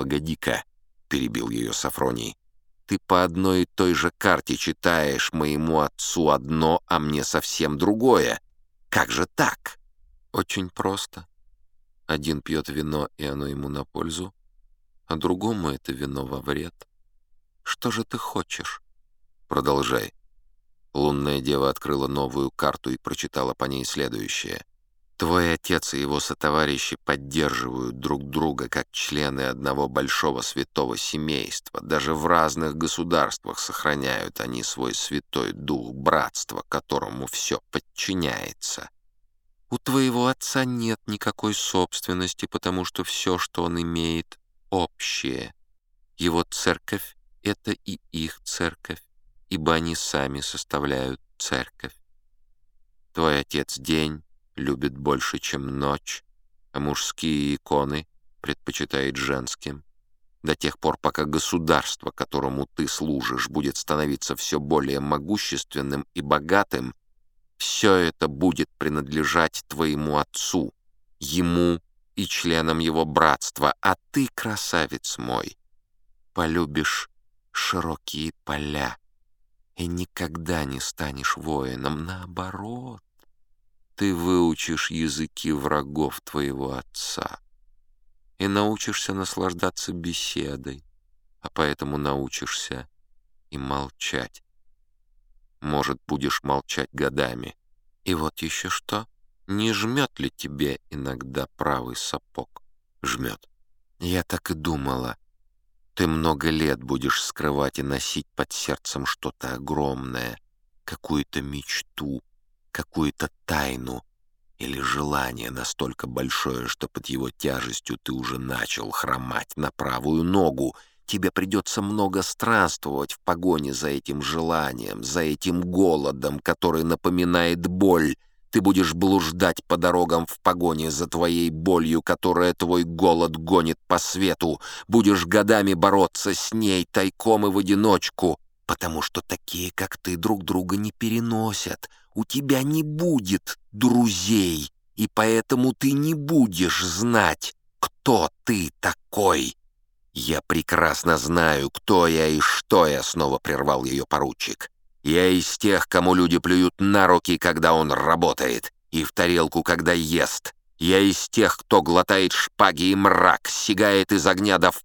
«Погоди-ка», — перебил ее Сафроний, — «ты по одной и той же карте читаешь моему отцу одно, а мне совсем другое. Как же так?» «Очень просто. Один пьет вино, и оно ему на пользу, а другому это вино во вред. Что же ты хочешь?» «Продолжай». Лунная дева открыла новую карту и прочитала по ней следующее. Твой отец и его сотоварищи поддерживают друг друга как члены одного большого святого семейства. Даже в разных государствах сохраняют они свой святой дух братства, которому все подчиняется. У твоего отца нет никакой собственности, потому что все, что он имеет, общее. Его церковь — это и их церковь, ибо они сами составляют церковь. Твой отец день, любит больше, чем ночь, а мужские иконы предпочитает женским. До тех пор, пока государство, которому ты служишь, будет становиться все более могущественным и богатым, все это будет принадлежать твоему отцу, ему и членам его братства, а ты, красавец мой, полюбишь широкие поля и никогда не станешь воином, наоборот ты выучишь языки врагов твоего отца и научишься наслаждаться беседой, а поэтому научишься и молчать. Может, будешь молчать годами. И вот еще что, не жмет ли тебе иногда правый сапог? Жмет. Я так и думала. Ты много лет будешь скрывать и носить под сердцем что-то огромное, какую-то мечту, какую-то тайну или желание настолько большое, что под его тяжестью ты уже начал хромать на правую ногу. Тебе придется много странствовать в погоне за этим желанием, за этим голодом, который напоминает боль. Ты будешь блуждать по дорогам в погоне за твоей болью, которая твой голод гонит по свету. Будешь годами бороться с ней тайком и в одиночку, потому что такие, как ты, друг друга не переносят, у тебя не будет друзей, и поэтому ты не будешь знать, кто ты такой. Я прекрасно знаю, кто я и что я, снова прервал ее поручик. Я из тех, кому люди плюют на руки, когда он работает, и в тарелку, когда ест. Я из тех, кто глотает шпаги и мрак, сигает из огня до в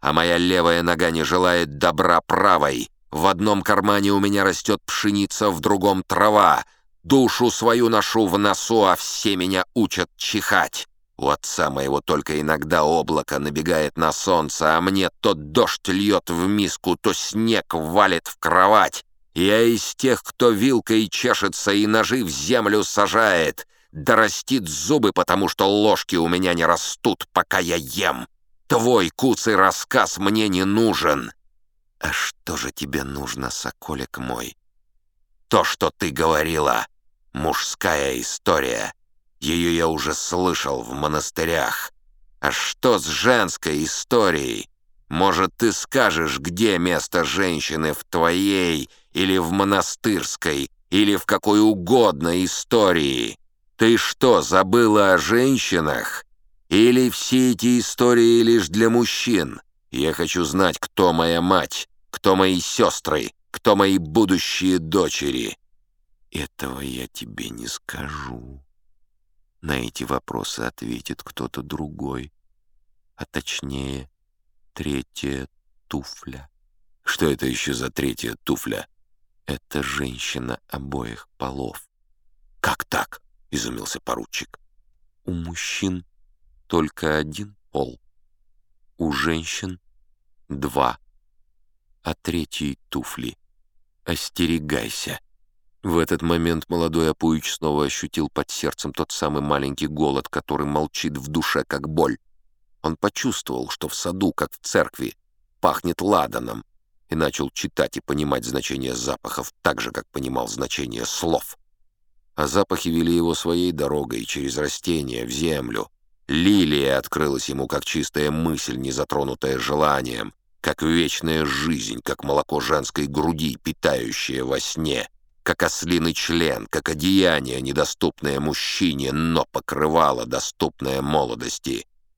а моя левая нога не желает добра правой. В одном кармане у меня растет пшеница, в другом — трава. Душу свою ношу в носу, а все меня учат чихать. У отца моего только иногда облако набегает на солнце, а мне то дождь льет в миску, то снег валит в кровать. Я из тех, кто вилкой чешется и ножи в землю сажает, да растит зубы, потому что ложки у меня не растут, пока я ем. Твой куцый рассказ мне не нужен. «А что же тебе нужно, соколик мой?» «То, что ты говорила, мужская история. Ее я уже слышал в монастырях. А что с женской историей? Может, ты скажешь, где место женщины в твоей или в монастырской, или в какой угодно истории? Ты что, забыла о женщинах? Или все эти истории лишь для мужчин?» Я хочу знать, кто моя мать, кто мои сестры, кто мои будущие дочери. Этого я тебе не скажу. На эти вопросы ответит кто-то другой, а точнее, третья туфля. Что это еще за третья туфля? Это женщина обоих полов. Как так? — изумился поручик. У мужчин только один пол у женщин два, а третий — туфли. Остерегайся. В этот момент молодой Апуич снова ощутил под сердцем тот самый маленький голод, который молчит в душе, как боль. Он почувствовал, что в саду, как в церкви, пахнет ладаном, и начал читать и понимать значение запахов так же, как понимал значение слов. А запахи вели его своей дорогой через растения, в землю — Лилия открылась ему как чистая мысль, не затронутая желанием, как вечная жизнь, как молоко женской груди, питающее во сне, как ослиный член, как одеяние, недоступное мужчине, но покрывало, доступное молодости.